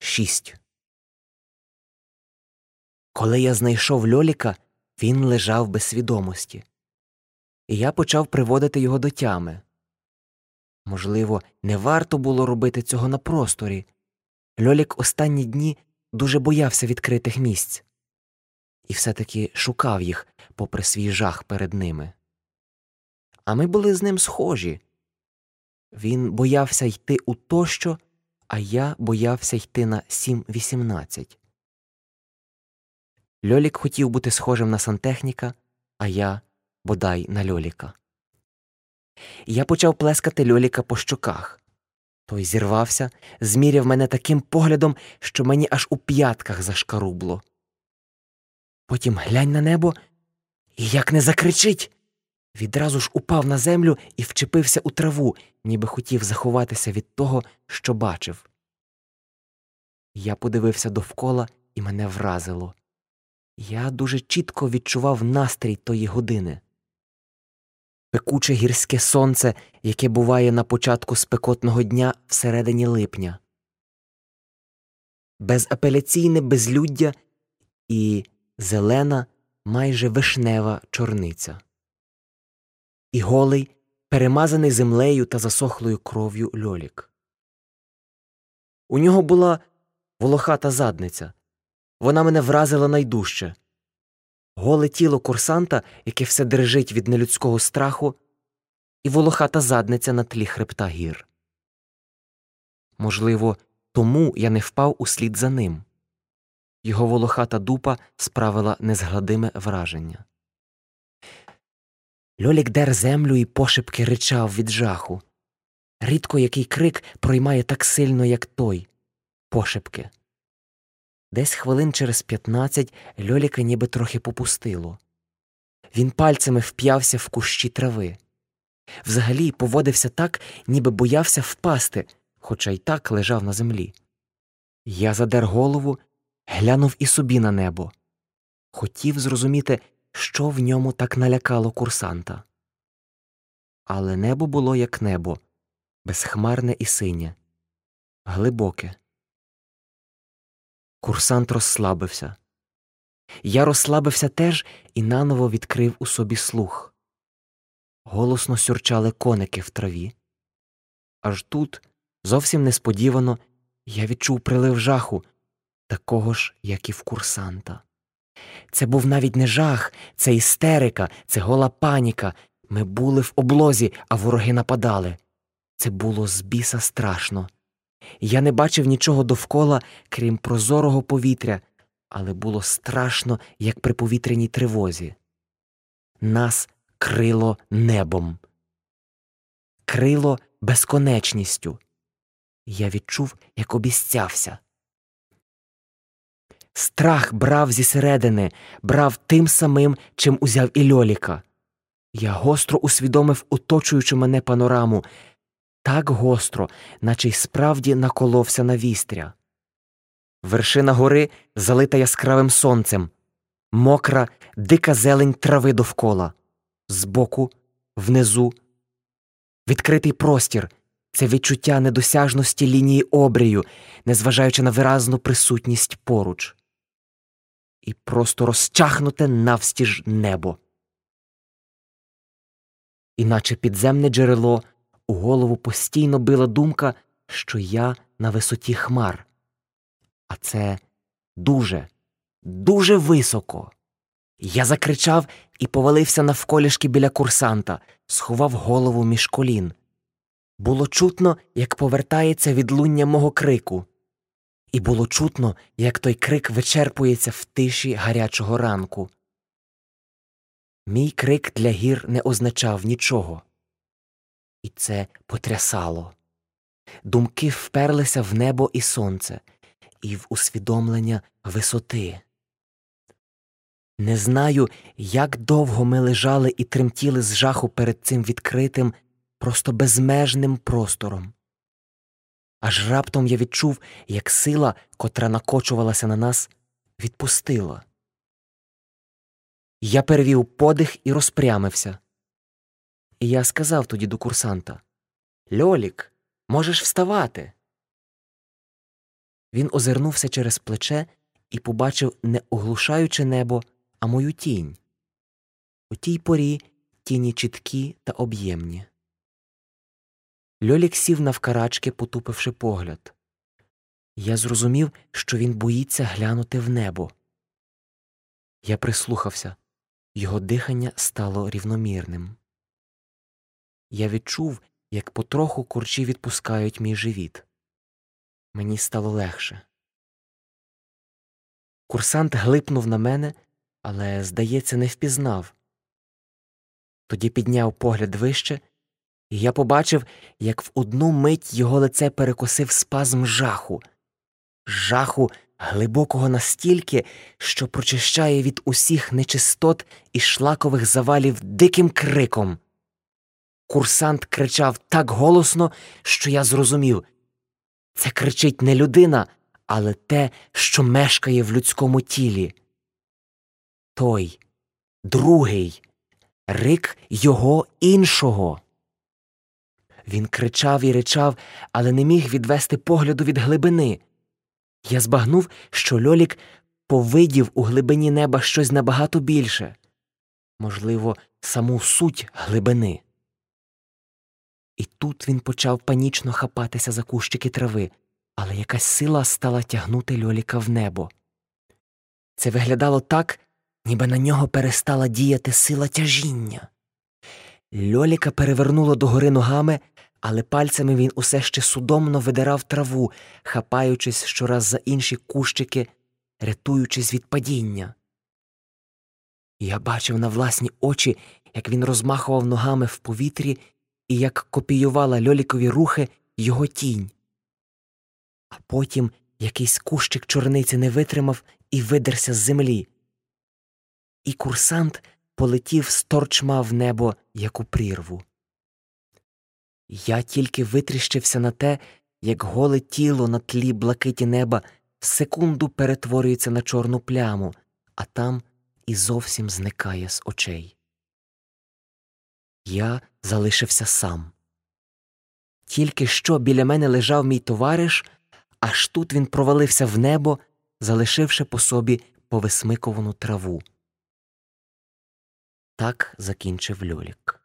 шість. Коли я знайшов льоліка, він лежав без свідомості, і я почав приводити його до тями. Можливо, не варто було робити цього на просторі. Льолік останні дні дуже боявся відкритих місць і все таки шукав їх, попри свій жах перед ними. А ми були з ним схожі. Він боявся йти у тощо, а я боявся йти на 7-18. Льолік хотів бути схожим на сантехніка, а я бодай на льоліка. Я почав плескати льоліка по щоках. Той зірвався, зміряв мене таким поглядом, що мені аж у п'ятках зашкарубло. Потім глянь на небо і як не закричить. Відразу ж упав на землю і вчепився у траву, ніби хотів заховатися від того, що бачив. Я подивився довкола і мене вразило. Я дуже чітко відчував настрій тої години. Пекуче гірське сонце, яке буває на початку спекотного дня всередині липня, безапеляційне безлюддя і зелена, майже вишнева чорниця, і голий, перемазаний землею та засохлою кров'ю льолік. У нього була волохата задниця. Вона мене вразила найдужче. Голе тіло курсанта, яке все дрижить від нелюдського страху, і волохата задниця на тлі хребта гір. Можливо, тому я не впав услід за ним. Його волохата дупа справила незгладиме враження. Льолік дер землю і пошепки ричав від жаху. Рідко який крик проймає так сильно, як той пошепки. Десь хвилин через п'ятнадцять льоліка ніби трохи попустило. Він пальцями вп'явся в кущі трави. Взагалі поводився так, ніби боявся впасти, хоча й так лежав на землі. Я задер голову, глянув і собі на небо. Хотів зрозуміти, що в ньому так налякало курсанта. Але небо було як небо, безхмарне і синє, глибоке. Курсант розслабився. Я розслабився теж і наново відкрив у собі слух. Голосно сюрчали коники в траві. Аж тут, зовсім несподівано, я відчув прилив жаху, такого ж, як і в курсанта. Це був навіть не жах, це істерика, це гола паніка. Ми були в облозі, а вороги нападали. Це було з біса страшно. Я не бачив нічого довкола, крім прозорого повітря, але було страшно, як при повітряній тривозі. Нас крило небом, крило безконечністю. Я відчув, як обіцявся. Страх брав зі середини, брав тим самим, чим узяв і льоліка. Я гостро усвідомив оточуючу мене панораму, так гостро, наче й справді наколовся на вістря. Вершина гори залита яскравим сонцем, мокра, дика зелень трави довкола, збоку, внизу, відкритий простір, це відчуття недосяжності лінії обрію, незважаючи на виразну присутність поруч, і просто розчахнуте навстіж небо. Іначе підземне джерело у голову постійно била думка, що я на висоті хмар, а це дуже, дуже високо. Я закричав і повалився навколішки біля курсанта, сховав голову між колін. Було чутно, як повертається відлуння мого крику, і було чутно, як той крик вичерпується в тиші гарячого ранку. Мій крик для гір не означав нічого і це потрясало. Думки вперлися в небо і сонце, і в усвідомлення висоти. Не знаю, як довго ми лежали і тремтіли з жаху перед цим відкритим, просто безмежним простором. Аж раптом я відчув, як сила, котра накочувалася на нас, відпустила. Я перевів подих і розпрямився. І я сказав тоді до курсанта Льолік, можеш вставати. Він озирнувся через плече і побачив не оглушаюче небо, а мою тінь. У тій порі тіні чіткі та об'ємні. Льолік сів навкарачки, потупивши погляд. Я зрозумів, що він боїться глянути в небо. Я прислухався, його дихання стало рівномірним. Я відчув, як потроху курчі відпускають мій живіт. Мені стало легше. Курсант глипнув на мене, але, здається, не впізнав. Тоді підняв погляд вище, і я побачив, як в одну мить його лице перекосив спазм жаху, жаху глибокого настільки, що прочищає від усіх нечистот і шлакових завалів диким криком. Курсант кричав так голосно, що я зрозумів це кричить не людина, але те, що мешкає в людському тілі. Той, другий, рик його іншого. Він кричав і ричав, але не міг відвести погляду від глибини. Я збагнув, що Льолік повидів у глибині неба щось набагато більше можливо, саму суть глибини. І тут він почав панічно хапатися за кущики трави, але якась сила стала тягнути Льоліка в небо. Це виглядало так, ніби на нього перестала діяти сила тяжіння. Льоліка перевернуло догори ногами, але пальцями він усе ще судомно видирав траву, хапаючись щораз за інші кущики, рятуючись від падіння. Я бачив на власні очі, як він розмахував ногами в повітрі і як копіювала льолікові рухи його тінь. А потім якийсь кущик чорниці не витримав і видерся з землі. І курсант полетів з торчма в небо, як у прірву. Я тільки витріщився на те, як голе тіло на тлі блакиті неба в секунду перетворюється на чорну пляму, а там і зовсім зникає з очей. Я залишився сам. Тільки що біля мене лежав мій товариш, аж тут він провалився в небо, залишивши по собі повисмиковану траву. Так закінчив Льолік.